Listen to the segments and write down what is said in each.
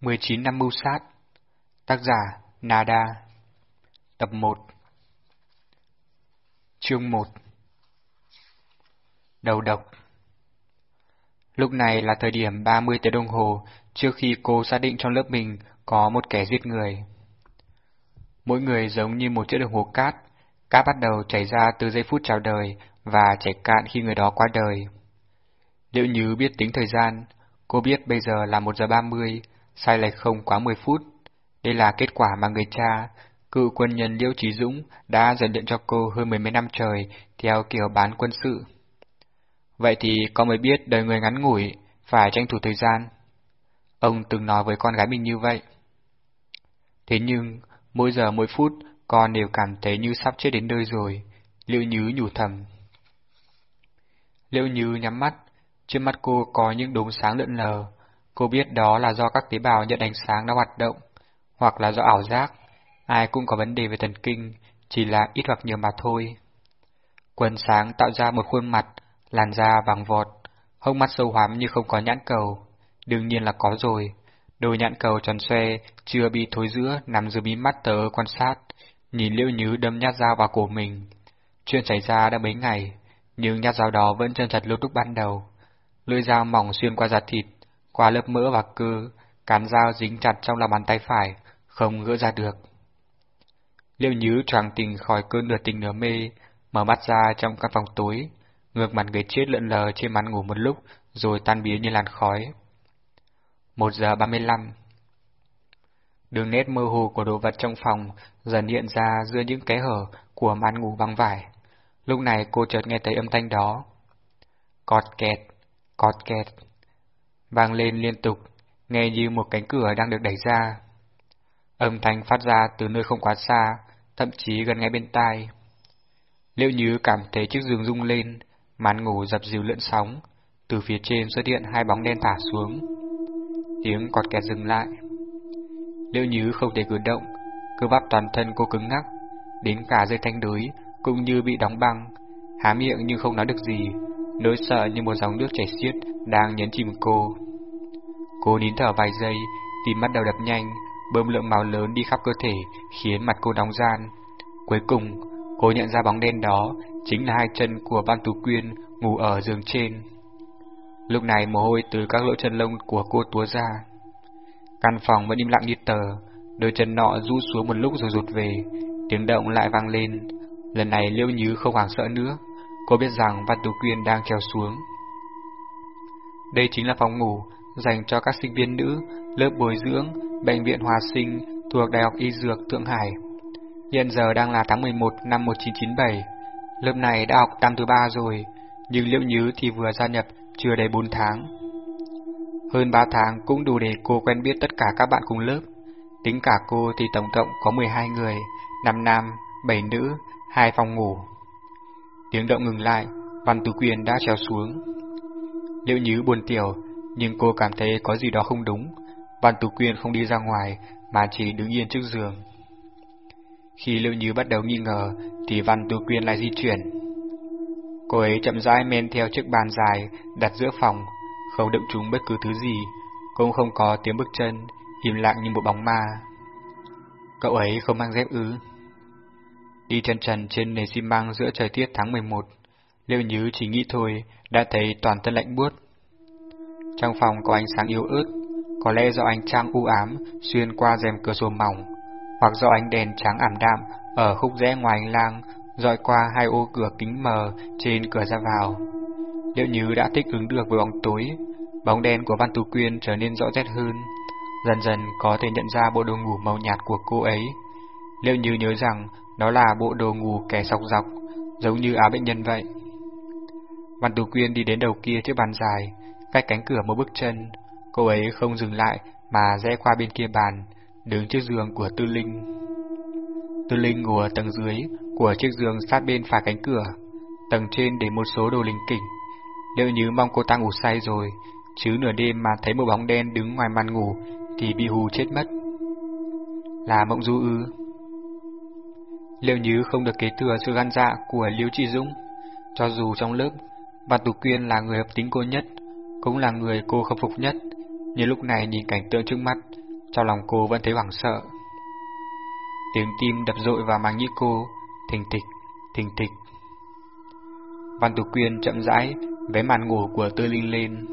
19 năm mưu sát Tác giả Nada Tập 1 Chương 1 Đầu độc Lúc này là thời điểm 30 tiếng đồng hồ trước khi cô xác định trong lớp mình có một kẻ giết người. Mỗi người giống như một chiếc đồng hồ cát, cát bắt đầu chảy ra từ giây phút chào đời và chảy cạn khi người đó qua đời. Liệu như biết tính thời gian, cô biết bây giờ là 1 giờ 30, sai lệch không quá 10 phút. Đây là kết quả mà người cha, cựu quân nhân Liễu Trí Dũng đã rèn luyện cho cô hơn mười mấy năm trời theo kiểu bán quân sự. Vậy thì con mới biết đời người ngắn ngủi, phải tranh thủ thời gian. Ông từng nói với con gái mình như vậy. Thế nhưng, mỗi giờ mỗi phút, con đều cảm thấy như sắp chết đến nơi rồi, Liễu Nhứ nhủ thầm. Liễu Nhứ nhắm mắt, trên mắt cô có những đốm sáng lượn lờ, Cô biết đó là do các tế bào nhận ánh sáng đã hoạt động, hoặc là do ảo giác. Ai cũng có vấn đề về thần kinh, chỉ là ít hoặc nhiều mà thôi. Quần sáng tạo ra một khuôn mặt, làn da vàng vọt, hốc mắt sâu hoắm như không có nhãn cầu. Đương nhiên là có rồi. Đôi nhãn cầu tròn xoe, chưa bị thối giữa, nằm dưới mí mắt tớ quan sát, nhìn liễu nhứ đâm nhát dao vào cổ mình. Chuyện xảy ra đã mấy ngày, nhưng nhát dao đó vẫn chân thật lúc lúc ban đầu. Lưỡi dao mỏng xuyên qua da thịt, qua lớp mỡ và cơ, cán dao dính chặt trong lòng bàn tay phải, không gỡ ra được. Liêu Nhứ choàng tình khỏi cơn nửa tình nửa mê, mở mắt ra trong căn phòng tối, ngược mặt người chết lượn lờ trên màn ngủ một lúc, rồi tan biến như làn khói. Một giờ ba mươi lăm Đường nét mơ hồ của đồ vật trong phòng dần hiện ra giữa những kẽ hở của màn ngủ băng vải. Lúc này cô chợt nghe thấy âm thanh đó. Cọt kẹt, cọt kẹt vang lên liên tục, nghe như một cánh cửa đang được đẩy ra. Âm thanh phát ra từ nơi không quá xa, thậm chí gần ngay bên tai. Liệu như cảm thấy chiếc giường rung lên, màn ngủ dập dìu lượn sóng, từ phía trên xuất hiện hai bóng đen thả xuống. Tiếng cọt kẹt dừng lại. Liệu như không thể cử động, cơ bắp toàn thân cô cứng ngắc, đến cả dây thanh đới cũng như bị đóng băng, há miệng nhưng không nói được gì, nỗi sợ như một dòng nước chảy xiết đang nhấn chìm cô. Cô nín thở vài giây, tim bắt đầu đập nhanh, bơm lượng máu lớn đi khắp cơ thể, khiến mặt cô đóng gian. Cuối cùng, cô nhận ra bóng đen đó chính là hai chân của Văn Tú Quyên ngủ ở giường trên. Lúc này mồ hôi từ các lỗ chân lông của cô túa ra. Căn phòng vẫn im lặng như tờ, đôi chân nọ rũ xuống một lúc rồi rụt về, tiếng động lại vang lên. Lần này Liêu Nhứ không hoảng sợ nữa, cô biết rằng Văn Tú Quyên đang treo xuống. Đây chính là phòng ngủ dành cho các sinh viên nữ lớp bồi dưỡng Bệnh viện Hòa Sinh thuộc Đại học Y Dược Thượng Hải. Hiện giờ đang là tháng 11 năm 1997. Lớp này đã học năm thứ ba rồi, nhưng Liễu Nhứ thì vừa gia nhập chưa đầy 4 tháng. Hơn 3 tháng cũng đủ để cô quen biết tất cả các bạn cùng lớp. Tính cả cô thì tổng cộng có 12 người, 5 nam, 7 nữ, 2 phòng ngủ. Tiếng động ngừng lại, Văn Tú Quyền đã trèo xuống. liệu Nhứ buồn tiểu, nhưng cô cảm thấy có gì đó không đúng. Văn Tú Quyên không đi ra ngoài, mà chỉ đứng yên trước giường. Khi liệu Như bắt đầu nghi ngờ, thì Văn Tú Quyên lại di chuyển. Cô ấy chậm rãi men theo chiếc bàn dài đặt giữa phòng, không động chúng bất cứ thứ gì, cũng không có tiếng bước chân, im lặng như một bóng ma. Cậu ấy không mang dép ư? Đi chân trần trên nền xi măng giữa trời tiết tháng 11, Liễu Như chỉ nghĩ thôi, đã thấy toàn thân lạnh buốt. Trong phòng có ánh sáng yếu ớt, có lẽ do ánh trăng u ám xuyên qua rèm cửa sổ mỏng, hoặc do ánh đèn trắng ảm đạm ở khúc rẽ ngoài hành lang dọi qua hai ô cửa kính mờ trên cửa ra vào. Liệu như đã thích ứng được với bóng tối, bóng đen của Văn Tú Quyên trở nên rõ rệt hơn, dần dần có thể nhận ra bộ đồ ngủ màu nhạt của cô ấy. Liệu như nhớ rằng đó là bộ đồ ngủ kẻ sọc dọc, giống như áo bệnh nhân vậy. Văn Tú Quyên đi đến đầu kia chiếc bàn dài, cách cánh cửa một bước chân, cô ấy không dừng lại mà rẽ qua bên kia bàn, đứng trước giường của Tư Linh. Tư Linh ngủ ở tầng dưới của chiếc giường sát bên phải cánh cửa, tầng trên để một số đồ linh kỉnh. Nếu như mong cô ta ngủ say rồi, chứ nửa đêm mà thấy một bóng đen đứng ngoài màn ngủ thì bị hù chết mất. Là mộng du ư? Liệu như không được kế thừa sự gan dạ của Liễu Trị Dũng, cho dù trong lớp, Văn Tú Quyên là người hợp tính cô nhất, cũng là người cô khâm phục nhất, nhưng lúc này nhìn cảnh tượng trước mắt trong lòng cô vẫn thấy hoảng sợ. Tiếng tim đập rội vào màng nhĩ cô, thình thịch, thình thịch. Văn Tú Quyên chậm rãi vé màn ngủ của Tư Linh lên.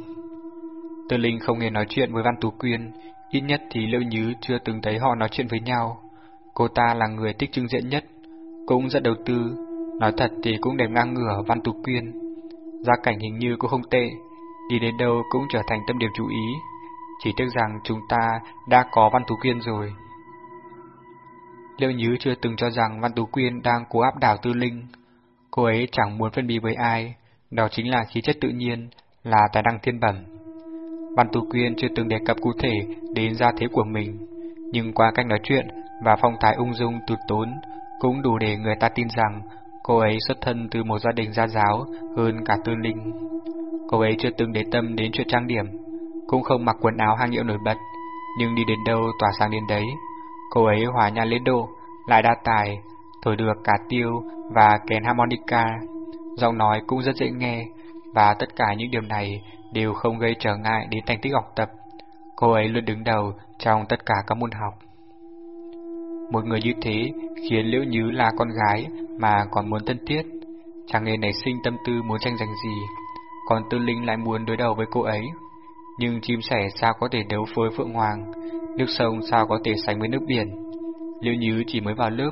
Tư Linh không hề nói chuyện với Văn Tú Quyên, ít nhất thì Liễu Nhứ chưa từng thấy họ nói chuyện với nhau. Cô ta là người thích trưng diện nhất, cũng rất đầu tư, nói thật thì cũng đẹp ngang ngửa Văn Tú Quyên. Gia cảnh hình như cũng không tệ, đi đến đâu cũng trở thành tâm điểm chú ý. Chỉ tiếc rằng chúng ta đã có Văn Tú Quyên rồi. Liễu Nhứ chưa từng cho rằng Văn Tú Quyên đang cố áp đảo Tư Linh. Cô ấy chẳng muốn phân biệt với ai, đó chính là khí chất tự nhiên, là tài năng thiên bẩm. Văn Tú Quyên chưa từng đề cập cụ thể đến gia thế của mình, nhưng qua cách nói chuyện và phong thái ung dung tụt tốn cũng đủ để người ta tin rằng cô ấy xuất thân từ một gia đình gia giáo hơn cả Tư Linh. Cô ấy chưa từng để tâm đến chuyện trang điểm, cũng không mặc quần áo hang hiệu nổi bật, nhưng đi đến đâu tỏa sáng đến đấy. Cô ấy hòa nhã lên độ, lại đa tài, thổi được cả tiêu và kèn harmonica. Giọng nói cũng rất dễ nghe, và tất cả những điểm này đều không gây trở ngại đến thành tích học tập. Cô ấy luôn đứng đầu trong tất cả các môn học. Một người như thế khiến Liễu Nhứ là con gái mà còn muốn thân thiết, chẳng hề nảy sinh tâm tư muốn tranh giành gì, còn Tư Linh lại muốn đối đầu với cô ấy. Nhưng chim sẻ sao có thể đấu với Phượng Hoàng, nước sông sao có thể sánh với nước biển. Liễu Nhứ chỉ mới vào lớp,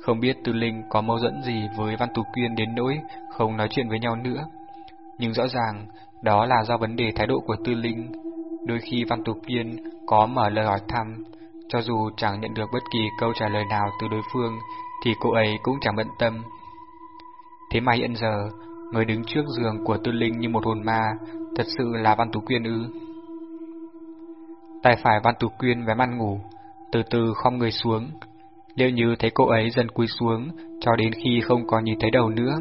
không biết Tư Linh có mâu dẫn gì với Văn Tú Quyên đến nỗi không nói chuyện với nhau nữa. Nhưng rõ ràng, đó là do vấn đề thái độ của Tư Linh. Đôi khi Văn Tú Quyên có mở lời hỏi thăm, cho dù chẳng nhận được bất kỳ câu trả lời nào từ đối phương, thì cô ấy cũng chẳng bận tâm. Thế mà hiện giờ, người đứng trước giường của Tư Linh như một hồn ma, thật sự là Văn Tú Quyên ư. Tay phải Văn Tú Quyên vé ăn ngủ, từ từ khom người xuống. Liệu như thấy cô ấy dần cúi xuống, cho đến khi không còn nhìn thấy đầu nữa.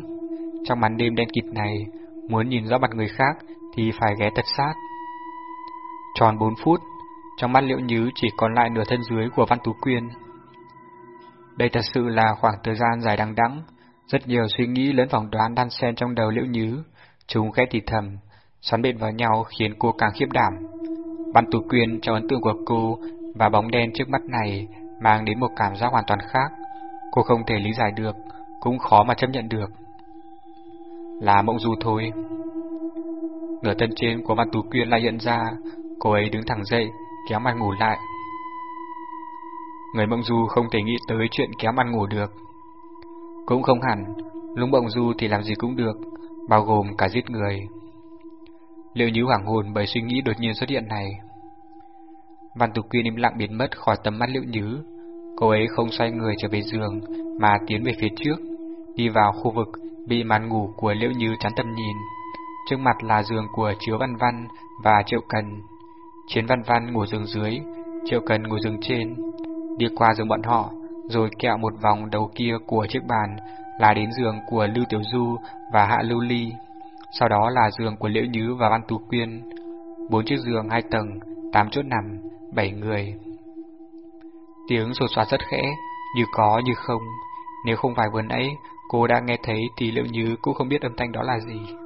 Trong màn đêm đen kịt này, muốn nhìn rõ mặt người khác thì phải ghé thật sát. Tròn 4 phút, trong mắt Liễu Nhứ chỉ còn lại nửa thân dưới của Văn Tú Quyên. Đây thật sự là khoảng thời gian dài đằng đẵng, rất nhiều suy nghĩ lớn phỏng đoán đan xen trong đầu Liễu Nhứ, chúng khẽ thì thầm, xoắn bện vào nhau khiến cô càng khiếp đảm. Văn Tú Quyên trong ấn tượng của cô và bóng đen trước mắt này mang đến một cảm giác hoàn toàn khác, cô không thể lý giải được, cũng khó mà chấp nhận được. Là mộng du thôi. Nửa thân trên của Văn Tú Quyên lại hiện ra, cô ấy đứng thẳng dậy, kéo ăn ngủ lại. Người mộng du không thể nghĩ tới chuyện kéo ăn ngủ được. Cũng không hẳn, lúc mộng du thì làm gì cũng được, bao gồm cả giết người. Liệu nhíu hoảng hồn bởi suy nghĩ đột nhiên xuất hiện này. Văn Tục Quyên im lặng biến mất khỏi tầm mắt Liệu Nhứ. Cô ấy không xoay người trở về giường, mà tiến về phía trước, đi vào khu vực bị màn ngủ của Liễu Như chắn tầm nhìn. Trước mặt là giường của Chiếu Văn Văn và Triệu Cần. Chiến Văn Văn ngủ giường dưới, Triệu Cần ngồi giường trên. Đi qua giường bọn họ, rồi kẹo một vòng đầu kia của chiếc bàn là đến giường của Lưu Tiểu Du và Hạ Lưu Ly. Sau đó là giường của Liễu Nhứ và Văn Tú Quyên. Bốn chiếc giường hai tầng, tám chỗ nằm, bảy người. Tiếng sột soạt rất khẽ, như có như không. Nếu không phải vừa nãy cô đã nghe thấy thì Liễu Nhứ cũng không biết âm thanh đó là gì.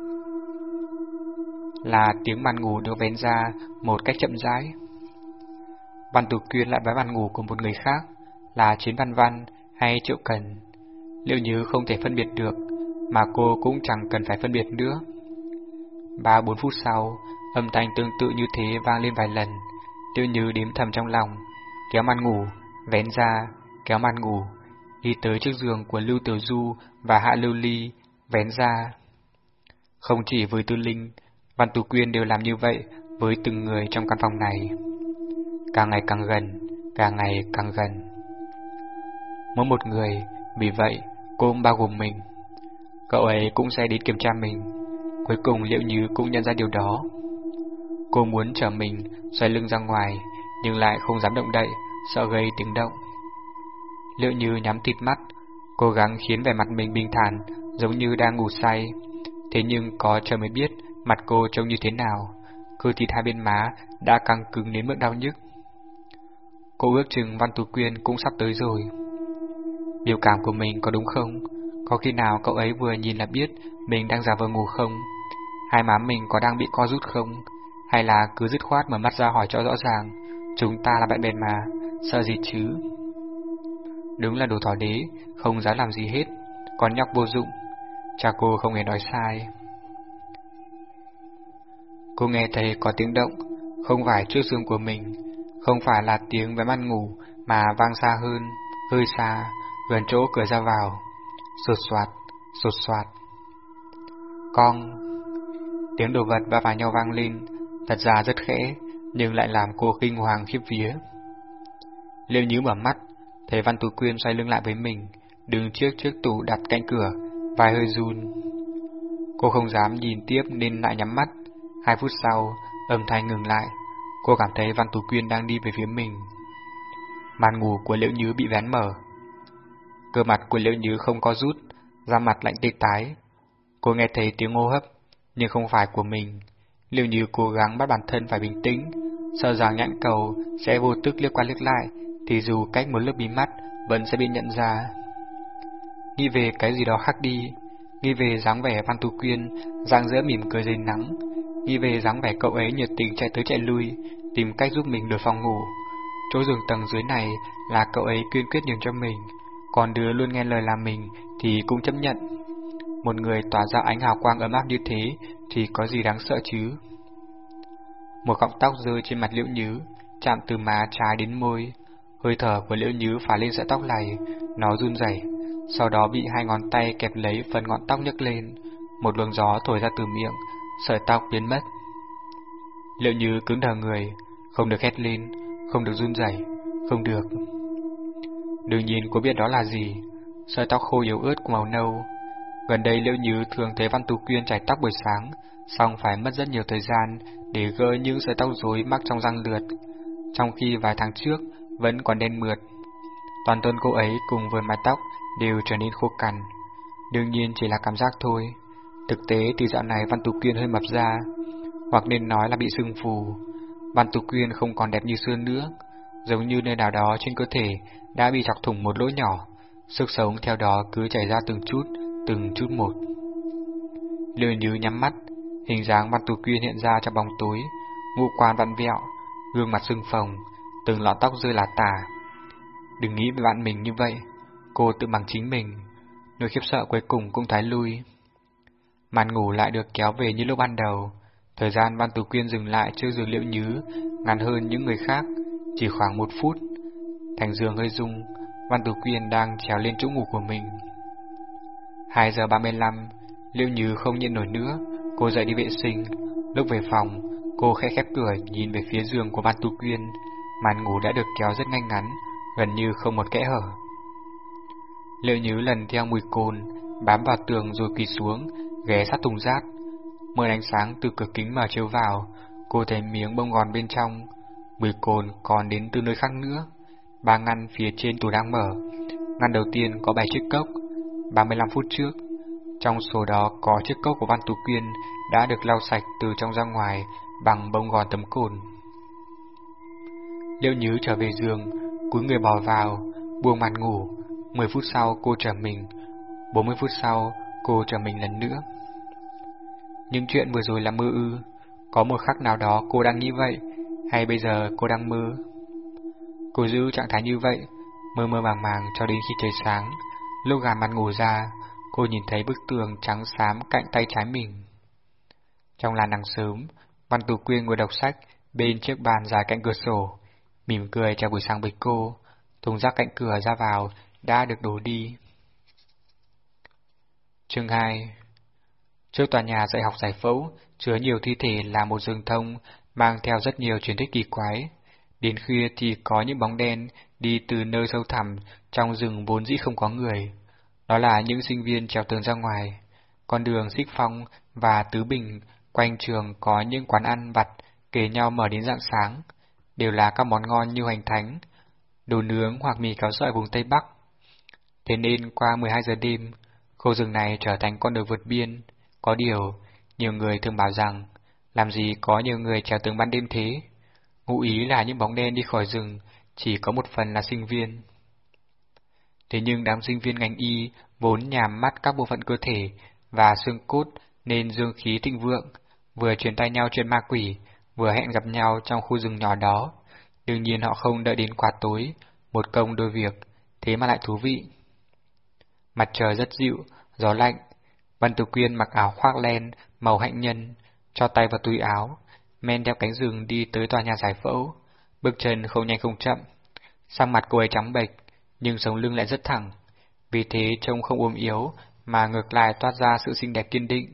Là tiếng màn ngủ được vén ra một cách chậm rãi. Văn Tử Quyên lại bái màn ngủ của một người khác, là Chiến Văn Văn hay Triệu Cần. Liệu như không thể phân biệt được, mà cô cũng chẳng cần phải phân biệt nữa. Ba bốn phút sau, âm thanh tương tự như thế vang lên vài lần. Liệu như đếm thầm trong lòng, kéo màn ngủ, vén ra, kéo màn ngủ, đi tới trước giường của Lưu Tiểu Du và Hạ Lưu Ly, vén ra. Không chỉ với Tư Linh, Văn Tú Quyên đều làm như vậy với từng người trong căn phòng này. Càng ngày càng gần, càng ngày càng gần. Mỗi một người, vì vậy, cô cũng bao gồm mình. Cậu ấy cũng sẽ đến kiểm tra mình. Cuối cùng liệu Như cũng nhận ra điều đó. Cô muốn trở mình, xoay lưng ra ngoài, nhưng lại không dám động đậy, sợ gây tiếng động. Liệu Như nhắm thịt mắt, cố gắng khiến vẻ mặt mình bình thản, giống như đang ngủ say. Thế nhưng có trời mới biết mặt cô trông như thế nào, cơ thịt hai bên má đã căng cứng đến mức đau nhức. Cô ước chừng Văn Tú Quyên cũng sắp tới rồi. Biểu cảm của mình có đúng không? Có khi nào cậu ấy vừa nhìn là biết mình đang giả vờ ngủ không? Hai má mình có đang bị co rút không? Hay là cứ dứt khoát mở mắt ra hỏi cho rõ ràng, Chúng ta là bạn bè mà, sợ gì chứ? Đúng là đồ thỏ đế, không dám làm gì hết, còn nhóc vô dụng. Cha cô không hề nói sai. Cô nghe thấy có tiếng động, không phải trước giường của mình, không phải là tiếng với ăn ngủ mà vang xa hơn, hơi xa, gần chỗ cửa ra vào. Sột soạt, sột soạt. Con. Tiếng đồ vật va vào nhau vang lên, thật ra rất khẽ, nhưng lại làm cô kinh hoàng khiếp vía. Liêu nhíu mở mắt, thấy Văn Tú Quyên xoay lưng lại với mình, đứng trước chiếc tủ đặt cạnh cửa, vai hơi run. Cô không dám nhìn tiếp nên lại nhắm mắt. Hai phút sau, âm thanh ngừng lại, cô cảm thấy Văn Tú Quyên đang đi về phía mình. Màn ngủ của Liễu Nhứ bị vén mở. Cơ mặt của Liễu Nhứ không có rút, da mặt lạnh tê tái. Cô nghe thấy tiếng hô hấp, nhưng không phải của mình. Liễu Nhứ cố gắng bắt bản thân phải bình tĩnh, sợ rằng nhãn cầu sẽ vô tức liếc qua liếc lại, thì dù cách một lớp bí mắt vẫn sẽ bị nhận ra. Nghĩ về cái gì đó khác đi, nghĩ về dáng vẻ Văn Tú Quyên, dạng dỡ mỉm cười dưới nắng, nghĩ về dáng vẻ cậu ấy nhiệt tình chạy tới chạy lui, tìm cách giúp mình được phòng ngủ. Chỗ giường tầng dưới này là cậu ấy kiên quyết nhường cho mình, còn đứa luôn nghe lời làm mình thì cũng chấp nhận. Một người tỏa ra ánh hào quang ấm áp như thế thì có gì đáng sợ chứ? Một cọng tóc rơi trên mặt liễu nhứ, chạm từ má trái đến môi. Hơi thở của liễu nhứ phá lên sợi tóc này, nó run rẩy, sau đó bị hai ngón tay kẹp lấy phần ngọn tóc nhấc lên. Một luồng gió thổi ra từ miệng, sợi tóc biến mất. Liệu như cứng đờ người, không được hét lên, không được run rẩy, không được. Đương nhiên cô biết đó là gì, sợi tóc khô yếu ớt của màu nâu. Gần đây Liệu Như thường thấy Văn Tú Quyên chải tóc buổi sáng, xong phải mất rất nhiều thời gian để gỡ những sợi tóc rối mắc trong răng lượt, trong khi vài tháng trước vẫn còn đen mượt. Toàn thân cô ấy cùng với mái tóc đều trở nên khô cằn. Đương nhiên chỉ là cảm giác thôi. Thực tế thì dạo này Văn Tú Quyên hơi mập ra, hoặc nên nói là bị sưng phù. Văn Tú Quyên không còn đẹp như xưa nữa, giống như nơi nào đó trên cơ thể đã bị chọc thủng một lỗ nhỏ, sức sống theo đó cứ chảy ra từng chút, từng chút một. Lừa như nhắm mắt, hình dáng Văn Tú Quyên hiện ra trong bóng tối, ngũ quan vặn vẹo, gương mặt sưng phồng, từng lọn tóc rơi là tả. Đừng nghĩ về bạn mình như vậy, cô tự bằng chính mình, nỗi khiếp sợ cuối cùng cũng thái lui. Màn ngủ lại được kéo về như lúc ban đầu, thời gian Văn Tú Quyên dừng lại trước giường liễu nhứ, ngắn hơn những người khác, chỉ khoảng một phút. Thành giường hơi rung, Văn Tú Quyên đang trèo lên chỗ ngủ của mình. 2 giờ 35, Liễu Như không nhịn nổi nữa, cô dậy đi vệ sinh. Lúc về phòng, cô khẽ khép cửa nhìn về phía giường của Văn Tú Quyên, màn ngủ đã được kéo rất ngay ngắn, gần như không một kẽ hở. Liễu Như lần theo mùi cồn, bám vào tường rồi quỳ xuống, ghé sát thùng rác. Mưa ánh sáng từ cửa kính mở chiếu vào, cô thấy miếng bông gòn bên trong, mùi cồn còn đến từ nơi khác nữa. Ba ngăn phía trên tủ đang mở. Ngăn đầu tiên có 7 chiếc cốc, 35 phút trước. Trong số đó có chiếc cốc của Văn Tú Quyên đã được lau sạch từ trong ra ngoài bằng bông gòn tấm cồn. Liễu Nhứ trở về giường, cúi người bò vào, buông màn ngủ. 10 phút sau cô trở mình, 40 phút sau cô trở mình lần nữa. Nhưng chuyện vừa rồi là mơ ư, có một khắc nào đó cô đang nghĩ vậy, hay bây giờ cô đang mơ? Cô giữ trạng thái như vậy, mơ mơ màng màng cho đến khi trời sáng. Lúc gà mặt ngủ ra, cô nhìn thấy bức tường trắng xám cạnh tay trái mình. Trong làn nắng sớm, Văn Tú Quyên ngồi đọc sách bên chiếc bàn dài cạnh cửa sổ, mỉm cười chào buổi sáng với cô. Thùng rác cạnh cửa ra vào đã được đổ đi. Chương 2 Trước tòa nhà dạy học giải phẫu, chứa nhiều thi thể là một rừng thông, mang theo rất nhiều truyền thuyết kỳ quái. Đến khuya thì có những bóng đen đi từ nơi sâu thẳm trong rừng vốn dĩ không có người. Đó là những sinh viên trèo tường ra ngoài. Con đường xích phong và tứ bình quanh trường có những quán ăn vặt kề nhau mở đến rạng sáng, đều là các món ngon như hoành thánh, đồ nướng hoặc mì cáo sợi vùng Tây Bắc. Thế nên qua 12 giờ đêm, khu rừng này trở thành con đường vượt biên. Có điều, nhiều người thường bảo rằng, làm gì có nhiều người trèo tường ban đêm thế? Ngụ ý là những bóng đen đi khỏi rừng, chỉ có một phần là sinh viên. Thế nhưng đám sinh viên ngành y vốn nhàm mắt các bộ phận cơ thể và xương cốt nên dương khí thịnh vượng, vừa truyền tay nhau chuyện ma quỷ, vừa hẹn gặp nhau trong khu rừng nhỏ đó. Đương nhiên họ không đợi đến quá tối, một công đôi việc, thế mà lại thú vị. Mặt trời rất dịu, gió lạnh, Văn Tử Quyên mặc áo khoác len, màu hạnh nhân, cho tay vào túi áo, men theo cánh rừng đi tới tòa nhà giải phẫu, bước chân không nhanh không chậm. Sang mặt cô ấy trắng bệch, nhưng sống lưng lại rất thẳng, vì thế trông không ốm yếu, mà ngược lại toát ra sự xinh đẹp kiên định.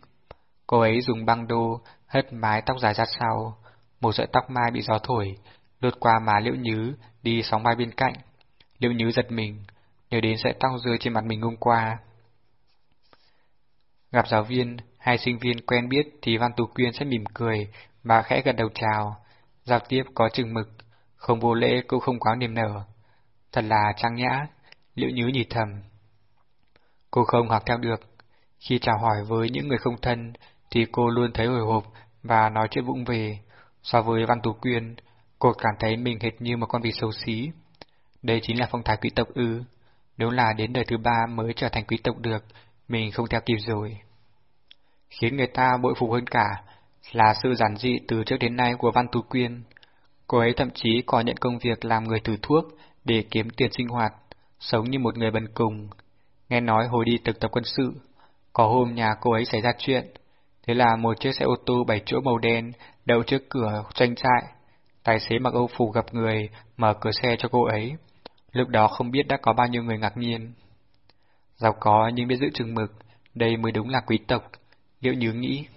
Cô ấy dùng băng đô, hất mái tóc dài ra sau, một sợi tóc mai bị gió thổi, lướt qua má Liễu Nhứ, đi sóng vai bên cạnh. Liễu Nhứ giật mình, nhớ đến sợi tóc rơi trên mặt mình hôm qua. Gặp giáo viên, hai sinh viên quen biết thì Văn Tú Quyên sẽ mỉm cười và khẽ gật đầu chào. Giao tiếp có chừng mực, không vô lễ cũng không quá niềm nở. Thật là trang nhã, Liễu Nhứ nhỉ thầm. Cô không học theo được. Khi chào hỏi với những người không thân thì cô luôn thấy hồi hộp và nói chuyện vụng về. So với Văn Tú Quyên, cô cảm thấy mình hệt như một con vịt xấu xí. Đây chính là phong thái quý tộc ư. Đúng là đến đời thứ ba mới trở thành quý tộc được, mình không theo kịp rồi. Khiến người ta bội phục hơn cả là sự giản dị từ trước đến nay của Văn Tú Quyên. Cô ấy thậm chí còn nhận công việc làm người thử thuốc để kiếm tiền sinh hoạt, sống như một người bần cùng. Nghe nói hồi đi thực tập quân sự, có hôm nhà cô ấy xảy ra chuyện, thế là một chiếc xe ô tô bảy chỗ màu đen đậu trước cửa doanh trại. Tài xế mặc âu phục gặp người, mở cửa xe cho cô ấy. Lúc đó không biết đã có bao nhiêu người ngạc nhiên. Giàu có nhưng biết giữ chừng mực, đây mới đúng là quý tộc, liệu nhớ nghĩ.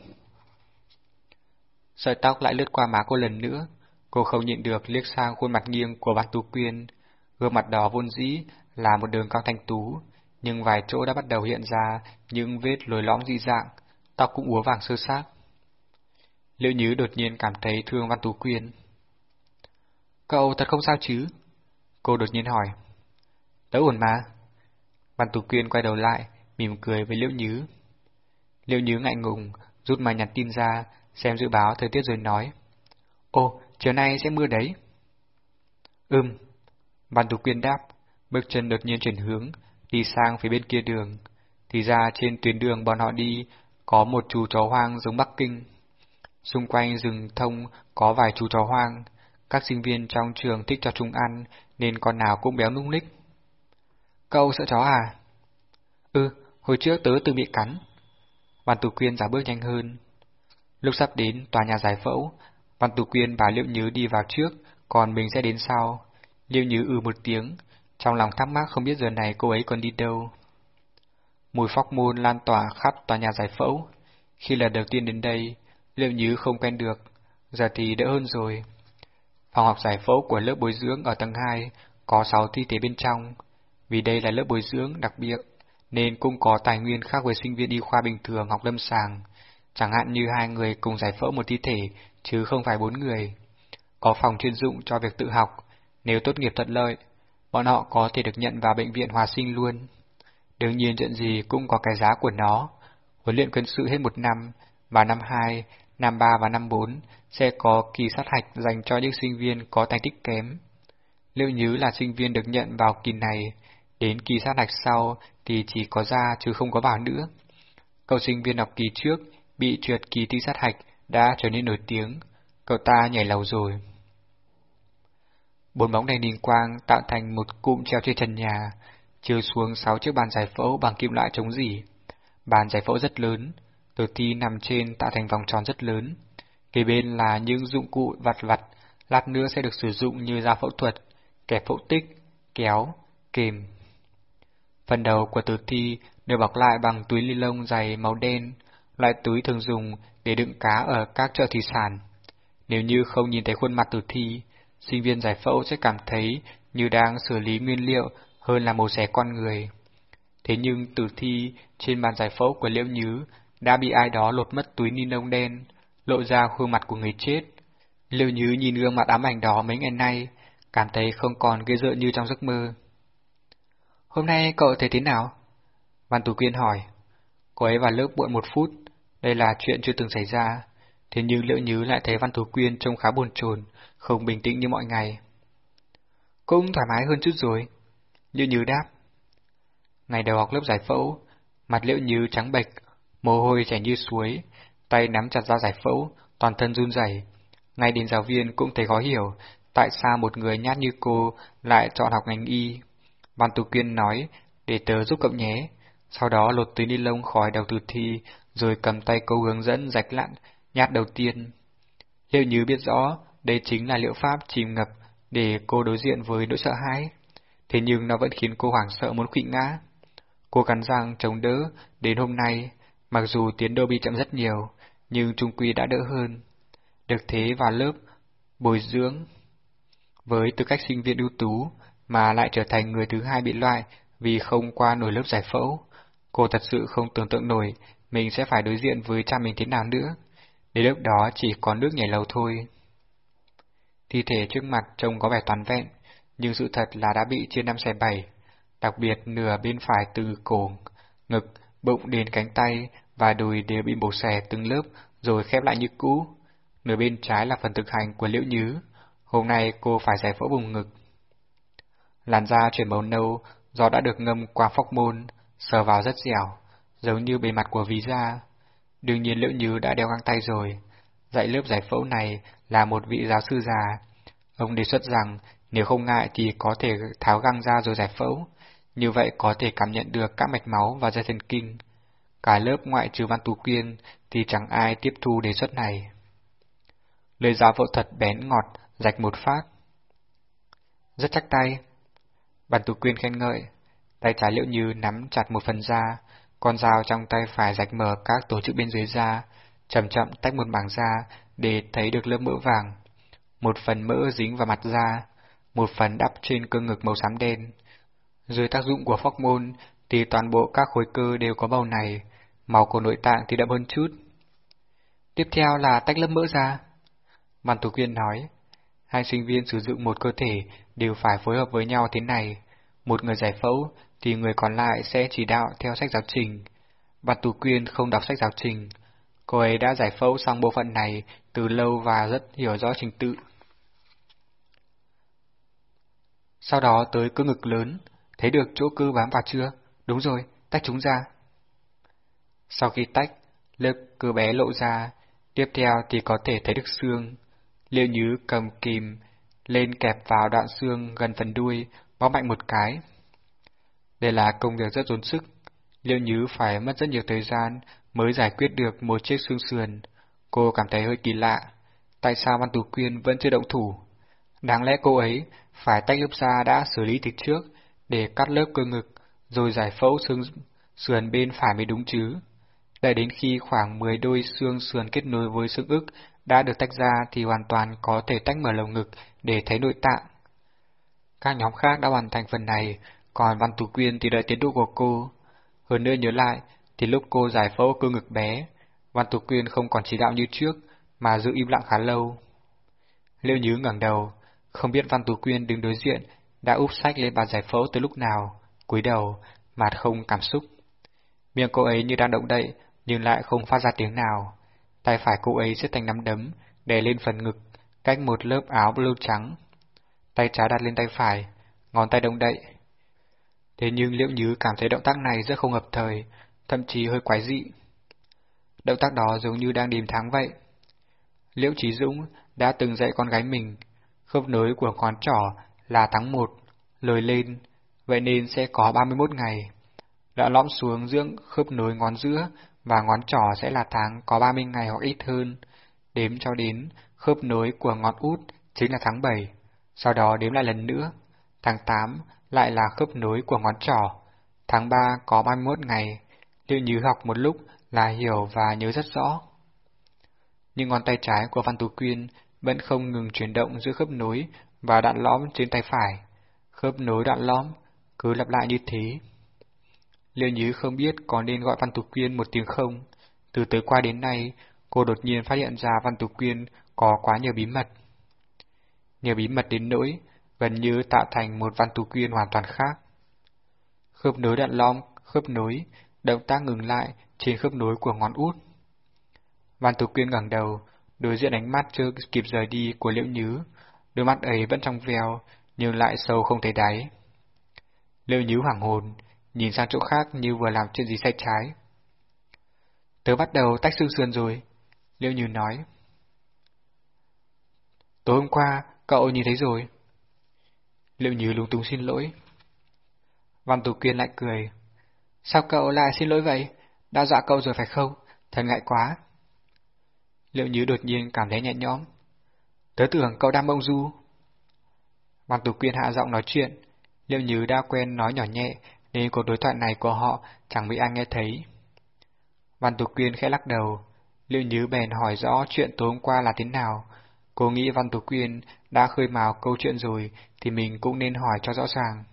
Sợi tóc lại lướt qua má cô lần nữa, cô không nhịn được liếc sang khuôn mặt nghiêng của bạc Tú Quyên. Gương mặt đỏ vốn dĩ là một đường cao thanh tú, nhưng vài chỗ đã bắt đầu hiện ra những vết lồi lõm dị dạng, tóc cũng úa vàng sơ xác. Liệu Nhứ đột nhiên cảm thấy thương Văn Tú Quyên. Cậu thật không sao chứ? Cô đột nhiên hỏi. Tớ ổn mà. Văn Tú Quyên quay đầu lại, mỉm cười với Liễu Nhứ. Liễu Nhứ ngại ngùng, rút mà nhắn tin ra, xem dự báo thời tiết rồi nói. Ồ, chiều nay sẽ mưa đấy. Ừm. Văn Tú Quyên đáp, bước chân đột nhiên chuyển hướng, đi sang phía bên kia đường. Thì ra trên tuyến đường bọn họ đi có một chú chó hoang giống Bắc Kinh. Xung quanh rừng thông có vài chú chó hoang. Các sinh viên trong trường thích cho chúng ăn nên con nào cũng béo nung ních. Cậu sợ chó à? Ừ, hồi trước tớ từng bị cắn. Văn Tú Quyên giả bước nhanh hơn. Lúc sắp đến tòa nhà giải phẫu, Văn Tú Quyên và Liệu Nhứ đi vào trước, còn mình sẽ đến sau. Liệu Nhứ ừ một tiếng, trong lòng thắc mắc không biết giờ này cô ấy còn đi đâu. Mùi phóc môn lan tỏa khắp tòa nhà giải phẫu. Khi lần đầu tiên đến đây, Liệu Nhứ không quen được, giờ thì đỡ hơn rồi. Phòng học giải phẫu của lớp bồi dưỡng ở tầng 2 có 6 thi thể bên trong. Vì đây là lớp bồi dưỡng đặc biệt, nên cũng có tài nguyên khác với sinh viên y khoa bình thường học lâm sàng. Chẳng hạn như hai người cùng giải phẫu một thi thể, chứ không phải bốn người. Có phòng chuyên dụng cho việc tự học, nếu tốt nghiệp thuận lợi, bọn họ có thể được nhận vào bệnh viện hòa sinh luôn. Đương nhiên chuyện gì cũng có cái giá của nó. Huấn luyện quân sự hết một năm, và năm 2, năm 3 và năm 4 sẽ có kỳ sát hạch dành cho những sinh viên có thành tích kém. Liệu Nhứ là sinh viên được nhận vào kỳ này, đến kỳ sát hạch sau thì chỉ có ra chứ không có vào nữa. Cậu sinh viên học kỳ trước bị trượt kỳ thi sát hạch đã trở nên nổi tiếng, cậu ta nhảy lầu rồi. Bốn bóng đèn ninh quang tạo thành một cụm treo trên trần nhà, chiếu xuống sáu chiếc bàn giải phẫu bằng kim loại chống dỉ. Bàn giải phẫu rất lớn, tử thi nằm trên tạo thành vòng tròn rất lớn. Kế bên là những dụng cụ vặt vặt, lát nữa sẽ được sử dụng như dao phẫu thuật, kẹp phẫu tích, kéo, kềm. Phần đầu của tử thi được bọc lại bằng túi ni lông dày màu đen, loại túi thường dùng để đựng cá ở các chợ thủy sản. Nếu như không nhìn thấy khuôn mặt tử thi, sinh viên giải phẫu sẽ cảm thấy như đang xử lý nguyên liệu hơn là mổ xẻ con người. Thế nhưng tử thi trên bàn giải phẫu của Liễu Nhứ đã bị ai đó lột mất túi ni lông đen, lộ ra khuôn mặt của người chết. Liễu Nhứ nhìn gương mặt ám ảnh đó mấy ngày nay, cảm thấy không còn ghê rợn như trong giấc mơ. Hôm nay cậu thấy thế nào? Văn Tú Quyên hỏi. Cô ấy vào lớp muộn một phút, đây là chuyện chưa từng xảy ra. Thế nhưng Liễu Nhứ lại thấy Văn Tú Quyên trông khá buồn chồn, không bình tĩnh như mọi ngày. Cũng thoải mái hơn chút rồi. Liễu Nhứ đáp. Ngày đầu học lớp giải phẫu, mặt Liễu Nhứ trắng bệch, mồ hôi chảy như suối, tay nắm chặt dao giải phẫu, toàn thân run rẩy. Ngay đến giáo viên cũng thấy khó hiểu, tại sao một người nhát như cô lại chọn học ngành y. Văn Tú Quyên nói, để tớ giúp cậu nhé. Sau đó lột túi ni lông khỏi đầu tử thi, rồi cầm tay cô hướng dẫn rạch lặn, nhát đầu tiên. Liệu như biết rõ, đây chính là liệu pháp chìm ngập để cô đối diện với nỗi sợ hãi. Thế nhưng nó vẫn khiến cô hoảng sợ muốn quỵ ngã. Cô cắn răng chống đỡ, đến hôm nay, mặc dù tiến độ bị chậm rất nhiều, nhưng trung quy đã đỡ hơn. Được thế vào lớp, bồi dưỡng. Với tư cách sinh viên ưu tú, mà lại trở thành người thứ hai bị loại vì không qua nổi lớp giải phẫu, cô thật sự không tưởng tượng nổi mình sẽ phải đối diện với cha mình thế nào nữa. Đến lúc đó chỉ còn nước nhảy lầu thôi. Thi thể trước mặt trông có vẻ toàn vẹn, nhưng sự thật là đã bị chia năm xẻ bảy, đặc biệt nửa bên phải từ cổ, ngực, bụng đến cánh tay và đùi đều bị bổ xẻ từng lớp rồi khép lại như cũ. Nửa bên trái là phần thực hành của Liễu Nhứ, hôm nay cô phải giải phẫu vùng ngực. Làn da chuyển màu nâu do đã được ngâm qua phóc môn, sờ vào rất dẻo, giống như bề mặt của ví da. Đương nhiên Liễu Như đã đeo găng tay rồi. Dạy lớp giải phẫu này là một vị giáo sư già. Ông đề xuất rằng nếu không ngại thì có thể tháo găng ra rồi giải phẫu. Như vậy có thể cảm nhận được các mạch máu và dây thần kinh. Cả lớp ngoại trừ Văn Tú Quyên thì chẳng ai tiếp thu đề xuất này. Lời giáo phẫu thuật bén ngọt, rạch một phát. Rất chắc tay. Bản Tú Quyên khen ngợi. Tay trái liệu như nắm chặt một phần da, con dao trong tay phải rạch mở các tổ chức bên dưới da, chậm chậm tách một mảng da để thấy được lớp mỡ vàng. Một phần mỡ dính vào mặt da, một phần đắp trên cơ ngực màu xám đen. Dưới tác dụng của phóc môn thì toàn bộ các khối cơ đều có màu này, màu của nội tạng thì đậm hơn chút. Tiếp theo là tách lớp mỡ ra. Màn Tú Quyên nói, hai sinh viên sử dụng một cơ thể đều phải phối hợp với nhau thế này. Một người giải phẫu thì người còn lại sẽ chỉ đạo theo sách giáo trình. Bạch Tú Quyên không đọc sách giáo trình. Cô ấy đã giải phẫu xong bộ phận này từ lâu và rất hiểu rõ trình tự. Sau đó tới cơ ngực lớn, thấy được chỗ cơ bám vào chưa? Đúng rồi, tách chúng ra. Sau khi tách, lớp cơ bé lộ ra, tiếp theo thì có thể thấy được xương. Liệu Nhứ cầm kìm, lên kẹp vào đoạn xương gần phần đuôi, bó mạnh một cái. Đây là công việc rất tốn sức, Liễu Nhứ phải mất rất nhiều thời gian mới giải quyết được một chiếc xương sườn. Cô cảm thấy hơi kỳ lạ, tại sao Văn Tú Quyên vẫn chưa động thủ? Đáng lẽ cô ấy phải tách lớp da đã xử lý từ trước để cắt lớp cơ ngực, rồi giải phẫu xương sườn bên phải mới đúng chứ. Đợi đến khi khoảng 10 đôi xương sườn kết nối với xương ức đã được tách ra thì hoàn toàn có thể tách mở lồng ngực để thấy nội tạng. Các nhóm khác đã hoàn thành phần này, còn Văn Tú Quyên thì đợi tiến độ của cô. Hơn nữa nhớ lại, thì lúc cô giải phẫu cơ ngực bé, Văn Tú Quyên không còn chỉ đạo như trước, mà giữ im lặng khá lâu. Liêu Nhứ ngẩng đầu, không biết Văn Tú Quyên đứng đối diện đã úp sách lên bàn giải phẫu từ lúc nào, cúi đầu, mặt không cảm xúc. Miệng cô ấy như đang động đậy, nhưng lại không phát ra tiếng nào. Tay phải cô ấy siết thành nắm đấm, đè lên phần ngực, cách một lớp áo blue trắng. Tay trái đặt lên tay phải, ngón tay động đậy, Thế nhưng Liễu Nhứ cảm thấy động tác này rất không hợp thời, thậm chí hơi quái dị. Động tác đó giống như đang đìm tháng vậy. Liễu Trí Dũng đã từng dạy con gái mình, khớp nối của con trỏ là tháng 1, lời lên, vậy nên sẽ có 31 ngày. Đã lõm xuống dưỡng khớp nối ngón giữa và ngón trỏ sẽ là tháng có 30 ngày hoặc ít hơn, đếm cho đến khớp nối của ngón út chính là tháng 7, sau đó đếm lại lần nữa, tháng 8 lại là khớp nối của ngón trỏ. Tháng 3 có 31 ngày, Liệu Như học một lúc là hiểu và nhớ rất rõ. Nhưng ngón tay trái của Văn Tú Quyên vẫn không ngừng chuyển động giữa khớp nối và đạn lõm trên tay phải. Khớp nối đạn lõm cứ lặp lại như thế. Liêu Như không biết có nên gọi Văn Tú Quyên một tiếng không. Từ tới qua đến nay, cô đột nhiên phát hiện ra Văn Tú Quyên có quá nhiều bí mật. Nhiều bí mật đến nỗi gần như tạo thành một văn tú quyên hoàn toàn khác. Khớp nối đạn long khớp nối, động tác ngừng lại trên khớp nối của ngón út. Văn Tú Quyên ngẩng đầu, đối diện ánh mắt chưa kịp rời đi của Liễu Nhứ, đôi mắt ấy vẫn trong veo, nhưng lại sâu không thấy đáy. Liễu Nhứ hoảng hồn, nhìn sang chỗ khác như vừa làm chuyện gì sai trái. Tớ bắt đầu tách xương sườn rồi, Liễu Như nói. Tối hôm qua, cậu nhìn thấy rồi. Liệu như lúng túng xin lỗi. Văn Tú Kiên lại cười. Sao cậu lại xin lỗi vậy? Đã dọa cậu rồi phải không? Thật ngại quá. Liệu như đột nhiên cảm thấy nhẹ nhõm. Tớ tưởng cậu đang bông du. Văn Tú Kiên hạ giọng nói chuyện. Liệu như đã quen nói nhỏ nhẹ nên cuộc đối thoại này của họ chẳng bị ai nghe thấy. Văn Tú Quyên khẽ lắc đầu. Liệu nhứ bèn hỏi rõ chuyện tối hôm qua là thế nào. Cô nghĩ Văn Tú Quyên đã khơi mào câu chuyện rồi thì mình cũng nên hỏi cho rõ ràng.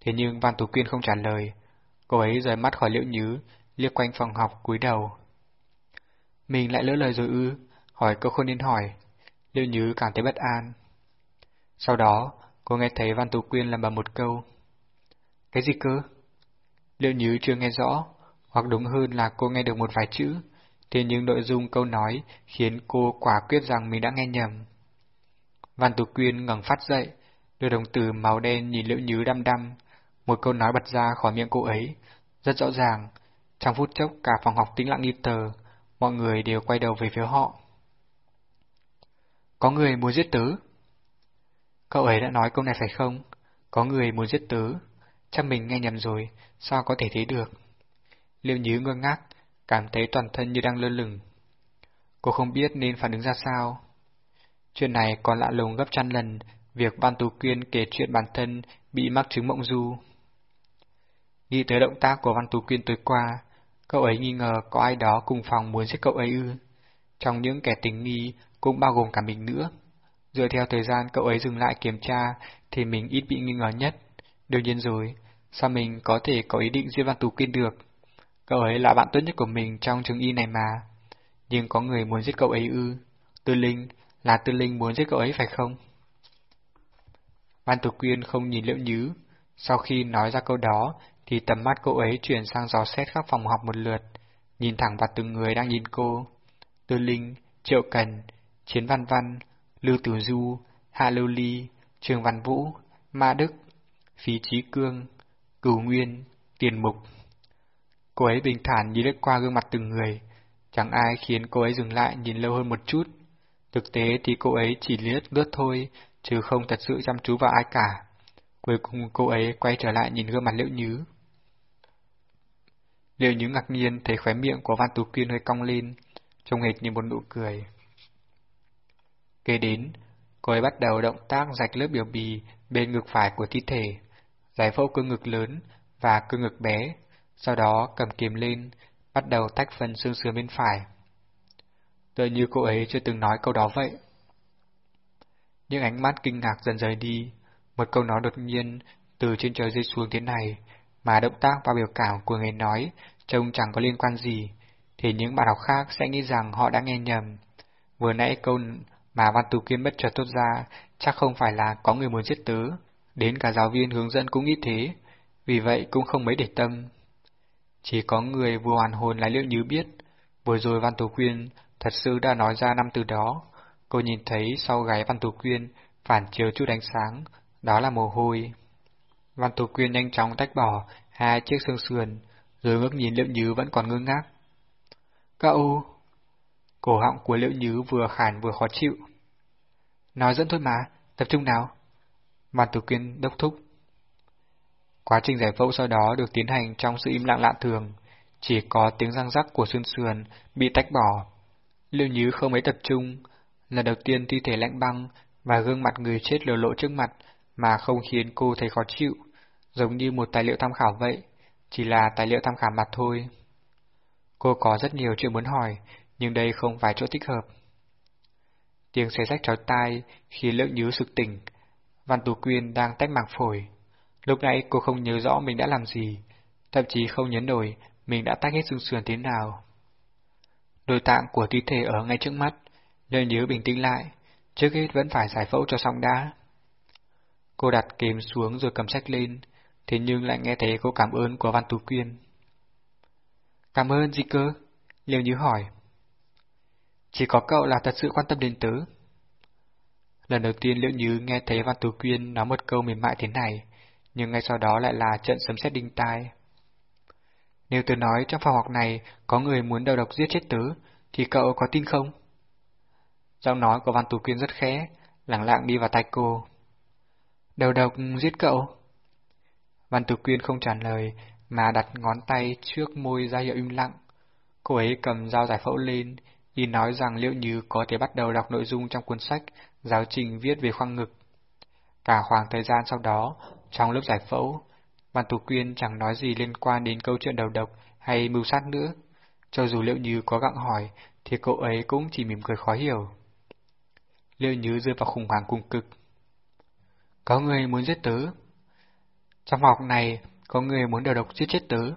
Thế nhưng Văn Tú Quyên không trả lời. Cô ấy rời mắt khỏi Liễu Nhứ, liếc quanh phòng học cúi đầu. Mình lại lỡ lời rồi ư, hỏi câu không nên hỏi. Liễu Nhứ cảm thấy bất an. Sau đó, cô nghe thấy Văn Tú Quyên làm bằng một câu. Cái gì cơ? Liệu như chưa nghe rõ, hoặc đúng hơn là cô nghe được một vài chữ, thế nhưng nội dung câu nói khiến cô quả quyết rằng mình đã nghe nhầm. Văn Tú Quyên ngẩng phát dậy, đưa đồng tử màu đen nhìn Liễu Nhứ đăm đăm, một câu nói bật ra khỏi miệng cô ấy, rất rõ ràng. Trong phút chốc cả phòng học tĩnh lặng như tờ, mọi người đều quay đầu về phía họ. Có người muốn giết tớ. Cậu ấy đã nói câu này phải không? Có người muốn giết tớ. Chắc mình nghe nhầm rồi, sao có thể thế được? Liêu nhứ ngơ ngác, cảm thấy toàn thân như đang lơ lửng. Cô không biết nên phản ứng ra sao. Chuyện này còn lạ lùng gấp trăm lần việc Văn Tú Quyên kể chuyện bản thân bị mắc chứng mộng du. Nghĩ tới động tác của Văn Tú Quyên tối qua, cậu ấy nghi ngờ có ai đó cùng phòng muốn giết cậu ấy ư. Trong những kẻ tình nghi cũng bao gồm cả mình nữa. Dựa theo thời gian cậu ấy dừng lại kiểm tra thì mình ít bị nghi ngờ nhất. Đương nhiên rồi, sao mình có thể có ý định giết Văn Tú kiên được? Cậu ấy là bạn tốt nhất của mình trong trường y này mà. Nhưng có người muốn giết cậu ấy ư? Tư Linh, là Tư Linh muốn giết cậu ấy phải không? Văn Tú Quyên không nhìn Liễu Nhứ. Sau khi nói ra câu đó thì tầm mắt cô ấy chuyển sang dò xét các phòng học một lượt, nhìn thẳng vào từng người đang nhìn cô. Tư Linh, Triệu Cần, Chiến Văn Văn, Lưu Tử Du, Hạ Lưu Ly, Trường Văn Vũ, Ma Đức, Phí Trí Cương, Cửu Nguyên, Tiền Mục. Cô ấy bình thản nhìn lướt qua gương mặt từng người, chẳng ai khiến cô ấy dừng lại nhìn lâu hơn một chút. Thực tế thì cô ấy chỉ liếc lướt thôi, chứ không thật sự chăm chú vào ai cả. Cuối cùng cô ấy quay trở lại nhìn gương mặt Liễu Nhứ. Liễu Nhứ ngạc nhiên thấy khóe miệng của Văn Tú Quyên hơi cong lên, trông hệt như một nụ cười. Kế đến, cô ấy bắt đầu động tác rạch lớp biểu bì bên ngực phải của thi thể, giải phẫu cơ ngực lớn và cơ ngực bé, sau đó cầm kiếm lên, bắt đầu tách phần xương sườn bên phải. Tựa như cô ấy chưa từng nói câu đó vậy. Những ánh mắt kinh ngạc dần rời đi, một câu nói đột nhiên từ trên trời rơi xuống thế này, mà động tác và biểu cảm của người nói trông chẳng có liên quan gì, thì những bạn học khác sẽ nghĩ rằng họ đã nghe nhầm. Vừa nãy câu mà Văn Tú Kiên bất chợt tốt ra chắc không phải là có người muốn giết tớ, đến cả giáo viên hướng dẫn cũng nghĩ thế, vì vậy cũng không mấy để tâm. Chỉ có người vừa hoàn hồn lái Liệu Như biết, vừa rồi Văn Tú Quyên thật sự đã nói ra năm từ đó. Cô nhìn thấy sau gáy Văn Tú Quyên phản chiếu chút ánh sáng, đó là mồ hôi. Văn Tú Quyên nhanh chóng tách bỏ hai chiếc xương sườn, rồi ngước nhìn Liễu Nhứ vẫn còn ngơ ngác. Cậu! Cổ họng của Liễu Nhứ vừa khản vừa khó chịu. Nói dẫn thôi mà, tập trung nào. Mặt Tử Kiên đốc thúc. Quá trình giải phẫu sau đó được tiến hành trong sự im lặng lạ thường, chỉ có tiếng răng rắc của xương sườn bị tách bỏ. Liễu Nhứ không mấy tập trung, lần đầu tiên thi thể lạnh băng và gương mặt người chết lộ lộ trước mặt mà không khiến cô thấy khó chịu, giống như một tài liệu tham khảo vậy, chỉ là tài liệu tham khảo mặt thôi. Cô có rất nhiều chuyện muốn hỏi, nhưng đây không phải chỗ thích hợp. Tiếng xé rách trói tai khi lượng nhứ sực tỉnh. Văn Tú Quyên đang tách màng phổi. Lúc nãy cô không nhớ rõ mình đã làm gì, thậm chí không nhớ nổi mình đã tách hết xương sườn thế nào. Đôi tạng của thi thể ở ngay trước mắt, nên nhớ bình tĩnh lại, trước hết vẫn phải giải phẫu cho xong đã. Cô đặt kềm xuống rồi cầm sách lên, thế nhưng lại nghe thấy cô cảm ơn của Văn Tú Quyên. Cảm ơn gì cơ? Liêu Như hỏi. Chỉ có cậu là thật sự quan tâm đến tớ. Lần đầu tiên Liễu Như nghe thấy Văn Tú Quyên nói một câu mềm mại thế này, nhưng ngay sau đó lại là trận sấm sét đinh tai. Nếu tớ nói trong phòng học này có người muốn đầu độc giết chết tớ, thì cậu có tin không? Giọng nói của Văn Tú Quyên rất khẽ, lặng lặng đi vào tay cô. Đầu độc giết cậu. Văn tú Quyên không trả lời, mà đặt ngón tay trước môi ra hiệu im lặng. Cô ấy cầm dao giải phẫu lên, y nói rằng liệu như có thể bắt đầu đọc nội dung trong cuốn sách giáo trình viết về khoang ngực. Cả khoảng thời gian sau đó, trong lớp giải phẫu, Văn Tú Quyên chẳng nói gì liên quan đến câu chuyện đầu độc hay mưu sát nữa. Cho dù Liệu Như có gặng hỏi, thì cậu ấy cũng chỉ mỉm cười khó hiểu. Liệu Như rơi vào khủng hoảng cùng cực. Có người muốn giết tớ. Trong học này, có người muốn đầu độc giết chết tớ.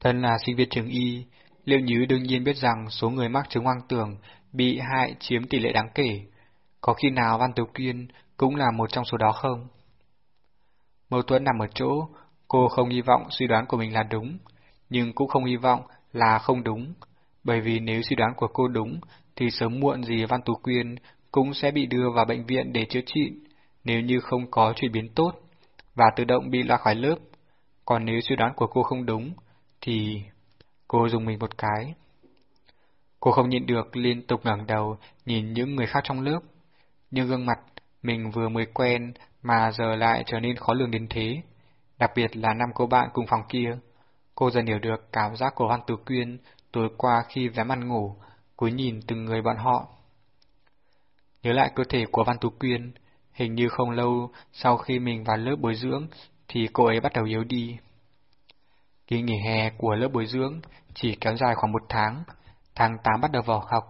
Thân là sinh viên trường y, Liệu Như đương nhiên biết rằng số người mắc chứng hoang tưởng bị hại chiếm tỷ lệ đáng kể. Có khi nào Văn Tú Quyên cũng là một trong số đó không? Mâu thuẫn nằm ở chỗ, cô không hy vọng suy đoán của mình là đúng, nhưng cũng không hy vọng là không đúng, bởi vì nếu suy đoán của cô đúng, thì sớm muộn gì Văn Tú Quyên cũng sẽ bị đưa vào bệnh viện để chữa trị, nếu như không có chuyển biến tốt, và tự động bị loại khỏi lớp. Còn nếu suy đoán của cô không đúng, thì... Cô dùng mình một cái. Cô không nhịn được liên tục ngẩng đầu nhìn những người khác trong lớp, nhưng gương mặt mình vừa mới quen mà giờ lại trở nên khó lường đến thế, đặc biệt là năm cô bạn cùng phòng kia. Cô dần hiểu được cảm giác của Văn Tú Quyên tối qua khi vé ăn ngủ, cúi nhìn từng người bọn họ. Nhớ lại cơ thể của Văn Tú Quyên, hình như không lâu sau khi mình vào lớp bồi dưỡng thì cô ấy bắt đầu yếu đi. Kỳ nghỉ hè của lớp bồi dưỡng chỉ kéo dài khoảng một tháng, tháng 8 bắt đầu vào học,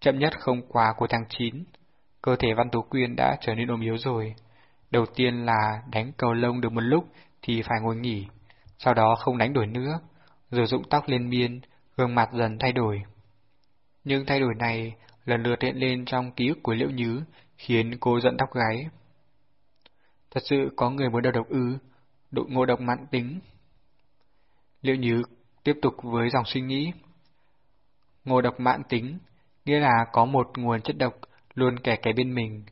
chậm nhất không quá của tháng 9. Cơ thể Văn Tú Quyên đã trở nên ốm yếu rồi. Đầu tiên là đánh cầu lông được một lúc thì phải ngồi nghỉ, sau đó không đánh đổi nữa, rồi rụng tóc lên miên, gương mặt dần thay đổi. Những thay đổi này lần lượt hiện lên trong ký ức của Liễu Nhứ, khiến cô giận tóc gáy. Thật sự có người muốn đầu độc ư, Đội ngộ độc mãn tính. Liễu Nhứ tiếp tục với dòng suy nghĩ. Ngộ độc mãn tính, nghĩa là có một nguồn chất độc luôn kẻ kẻ bên mình,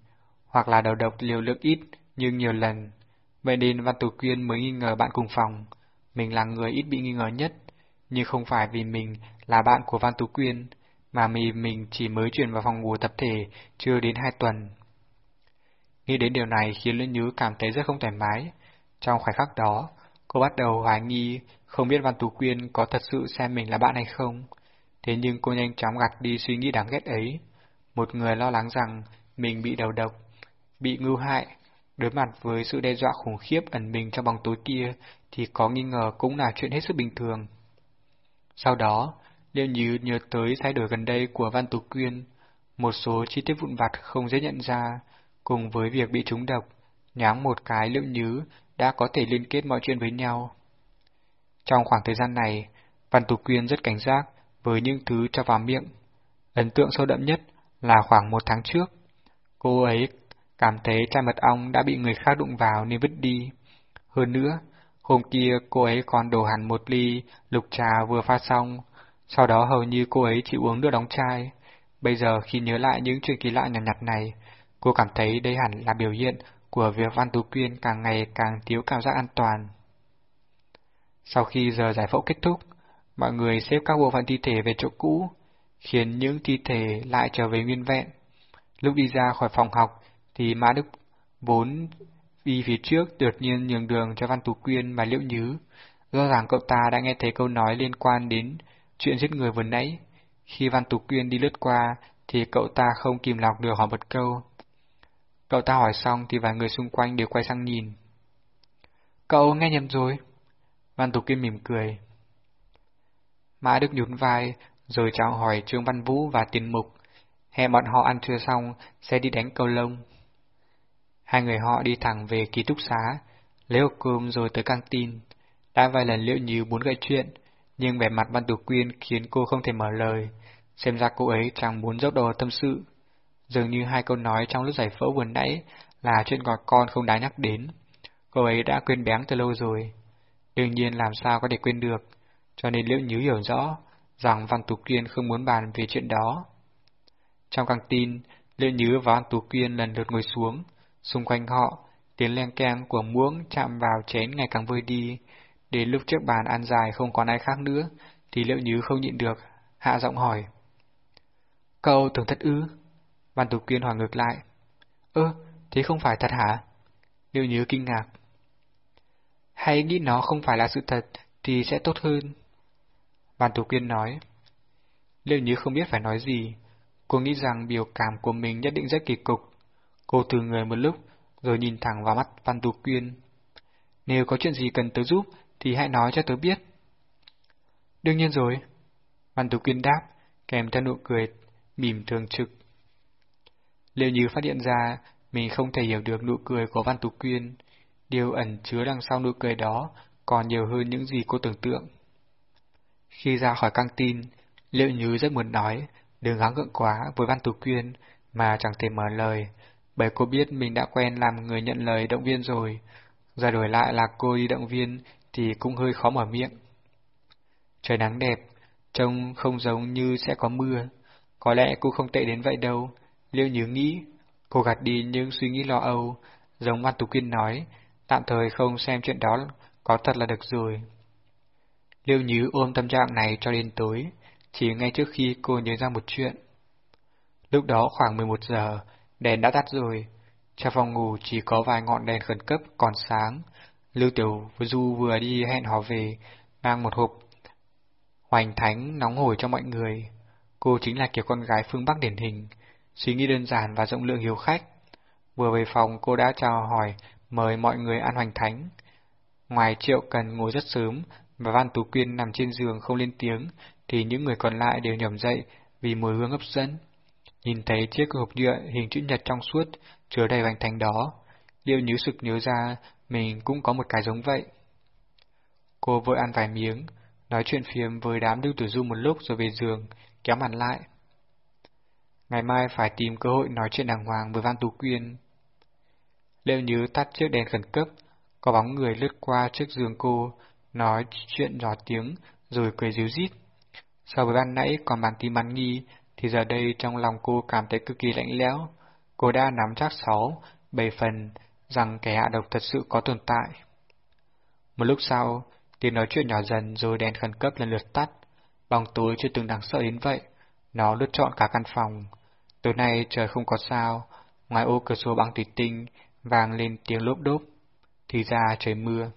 hoặc là đầu độc liều lượng ít nhưng nhiều lần. Vậy nên Văn Tú Quyên mới nghi ngờ bạn cùng phòng, mình là người ít bị nghi ngờ nhất, nhưng không phải vì mình là bạn của Văn Tú Quyên, mà vì mình chỉ mới chuyển vào phòng ngủ tập thể chưa đến hai tuần. Nghĩ đến điều này khiến Lưu Nhứ cảm thấy rất không thoải mái. Trong khoảnh khắc đó, cô bắt đầu hoài nghi không biết Văn Tú Quyên có thật sự xem mình là bạn hay không. Thế nhưng cô nhanh chóng gạt đi suy nghĩ đáng ghét ấy. Một người lo lắng rằng mình bị đầu độc, bị ngưu hại, đối mặt với sự đe dọa khủng khiếp ẩn mình trong bóng tối kia thì có nghi ngờ cũng là chuyện hết sức bình thường. Sau đó, Liêu Như nhớ tới thay đổi gần đây của Văn Tú Quyên, một số chi tiết vụn vặt không dễ nhận ra, cùng với việc bị trúng độc, nháng một cái Liêu Như đã có thể liên kết mọi chuyện với nhau. Trong khoảng thời gian này, Văn Tú Quyên rất cảnh giác với những thứ cho vào miệng. Ấn tượng sâu đậm nhất là khoảng một tháng trước. Cô ấy cảm thấy chai mật ong đã bị người khác đụng vào nên vứt đi. Hơn nữa, hôm kia cô ấy còn đổ hẳn một ly lục trà vừa pha xong, sau đó hầu như cô ấy chỉ uống nước đóng chai. Bây giờ khi nhớ lại những chuyện kỳ lạ nhặt nhặt này, cô cảm thấy đây hẳn là biểu hiện của việc Văn Tú Quyên càng ngày càng thiếu cảm giác an toàn. Sau khi giờ giải phẫu kết thúc, mọi người xếp các bộ phận thi thể về chỗ cũ, khiến những thi thể lại trở về nguyên vẹn. Lúc đi ra khỏi phòng học thì Mã Đức vốn đi phía trước đột nhiên nhường đường cho Văn Tú Quyên và Liễu Nhứ. rõ ràng cậu ta đã nghe thấy câu nói liên quan đến chuyện giết người vừa nãy. Khi Văn Tú Quyên đi lướt qua thì cậu ta không kìm lọc được hỏi một câu. Cậu ta hỏi xong thì vài người xung quanh đều quay sang nhìn. Cậu nghe nhầm rồi. Văn Tú Quyên mỉm cười. Mã Đức nhún vai, rồi chào hỏi Trương Văn Vũ và Tiền Mục. Hẹn bọn họ ăn trưa xong, sẽ đi đánh cầu lông. Hai người họ đi thẳng về ký túc xá, lấy hộp cơm rồi tới căng tin. Đã vài lần liệu nhiều muốn gây chuyện, nhưng vẻ mặt Văn Tú Quyên khiến cô không thể mở lời. Xem ra cô ấy chẳng muốn dốc đầu tâm sự. Dường như hai câu nói trong lúc giải phẫu vừa nãy là chuyện gọi con không đáng nhắc đến. Cô ấy đã quên béng từ lâu rồi. Đương nhiên làm sao có thể quên được, cho nên Liễu Nhứ hiểu rõ rằng Văn Tú kiên không muốn bàn về chuyện đó. Trong căng tin, Liễu Nhứ và Văn Tú kiên lần lượt ngồi xuống, xung quanh họ, tiếng len keng của muỗng chạm vào chén ngày càng vơi đi. Đến lúc trước bàn ăn dài không còn ai khác nữa, thì Liễu Nhứ không nhịn được, hạ giọng hỏi. Cậu tưởng thật ư? Văn Tú kiên hỏi ngược lại. Ơ, thế không phải thật hả? Liễu nhớ kinh ngạc. Hay nghĩ nó không phải là sự thật thì sẽ tốt hơn. Bàn Tú Quyên nói. Liệu như không biết phải nói gì. Cô nghĩ rằng biểu cảm của mình nhất định rất kỳ cục. Cô từ người một lúc, rồi nhìn thẳng vào mắt Văn Tú Quyên. Nếu có chuyện gì cần tớ giúp, thì hãy nói cho tớ biết. Đương nhiên rồi. Văn Tú Quyên đáp, kèm theo nụ cười, mỉm thường trực. Liệu như phát hiện ra, mình không thể hiểu được nụ cười của Văn Tú Quyên. Điều ẩn chứa đằng sau nụ cười đó còn nhiều hơn những gì cô tưởng tượng. Khi ra khỏi căng tin, Liệu Như rất muốn nói, đừng gắng gượng quá với Văn Tú Quyên, mà chẳng thể mở lời, bởi cô biết mình đã quen làm người nhận lời động viên rồi. Giờ đổi lại là cô đi động viên thì cũng hơi khó mở miệng. Trời nắng đẹp, trông không giống như sẽ có mưa. Có lẽ cô không tệ đến vậy đâu. Liêu nhớ nghĩ, cô gạt đi những suy nghĩ lo âu, giống Văn Tú Quyên nói, tạm thời không xem chuyện đó có thật là được rồi. Liêu Nhứ ôm tâm trạng này cho đến tối, chỉ ngay trước khi cô nhớ ra một chuyện. Lúc đó khoảng 11 giờ, đèn đã tắt rồi, trong phòng ngủ chỉ có vài ngọn đèn khẩn cấp còn sáng. Lưu Tiểu Du vừa đi hẹn họ về, mang một hộp hoành thánh nóng hổi cho mọi người. Cô chính là kiểu con gái phương Bắc điển hình, suy nghĩ đơn giản và rộng lượng hiếu khách. Vừa về phòng cô đã chào hỏi, mời mọi người ăn hoành thánh. Ngoài Triệu Cần ngồi rất sớm và Văn Tú Quyên nằm trên giường không lên tiếng, thì những người còn lại đều nhầm dậy vì mùi hương hấp dẫn. Nhìn thấy chiếc hộp nhựa hình chữ nhật trong suốt, chứa đầy hoành thành đó, liệu nhớ sực nhớ ra mình cũng có một cái giống vậy. Cô vội ăn vài miếng, nói chuyện phiếm với đám Lưu Tử Du một lúc rồi về giường, kéo mặt lại. Ngày mai phải tìm cơ hội nói chuyện đàng hoàng với Văn Tú Quyên. Liệu nhớ tắt chiếc đèn khẩn cấp, có bóng người lướt qua trước giường cô, nói chuyện nhỏ tiếng, rồi cười díu rít. So với ban nãy còn bàn tin bắn nghi, thì giờ đây trong lòng cô cảm thấy cực kỳ lạnh lẽo. Cô đã nắm chắc sáu, bảy phần rằng kẻ hạ độc thật sự có tồn tại. Một lúc sau, tiếng nói chuyện nhỏ dần rồi đèn khẩn cấp lần lượt tắt. Bóng tối chưa từng đáng sợ đến vậy. Nó lướt trọn cả căn phòng. Tối nay trời không có sao, ngoài ô cửa sổ băng thủy tinh vang lên tiếng lốp đốp. Thì ra trời mưa.